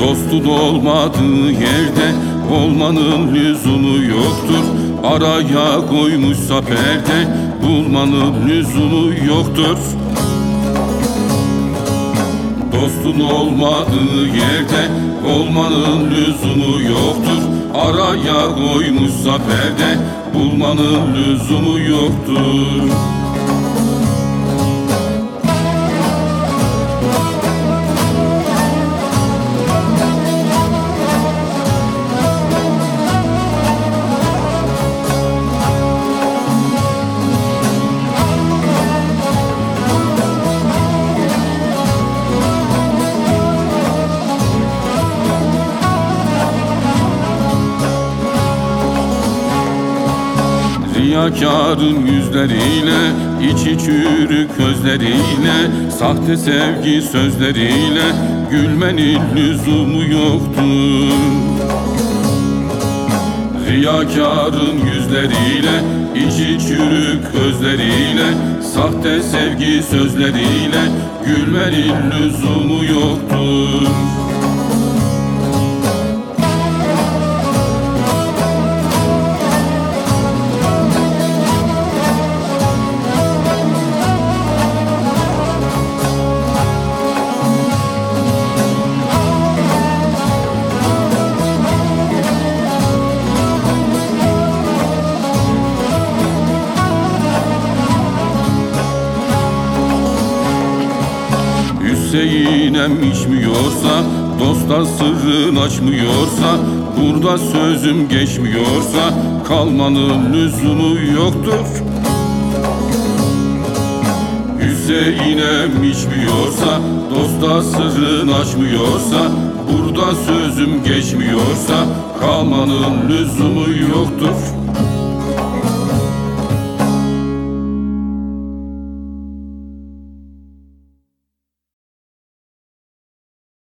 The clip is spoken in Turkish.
Dostun olmadığı yerde olmanın lüzumu yoktur. Araya koymuşsa perde bulmanın lüzumu yoktur. Dostun olmadığı yerde olmanın lüzumu yoktur. Araya koymuşsa perde bulmanın lüzumu yoktur Riyakarın yüzleriyle, içi çürük gözleriyle Sahte sevgi sözleriyle gülmenin lüzumu yoktur. Riyakarın yüzleriyle, içi çürük gözleriyle Sahte sevgi sözleriyle gülmenin lüzumu yoktur Hüseyin'em içmiyorsa Dosta sırrın açmıyorsa Burada sözüm geçmiyorsa Kalmanın lüzumu yoktur. Hüseyin'em içmiyorsa Dosta sırrın açmıyorsa Burada sözüm geçmiyorsa Kalmanın lüzumu yoktur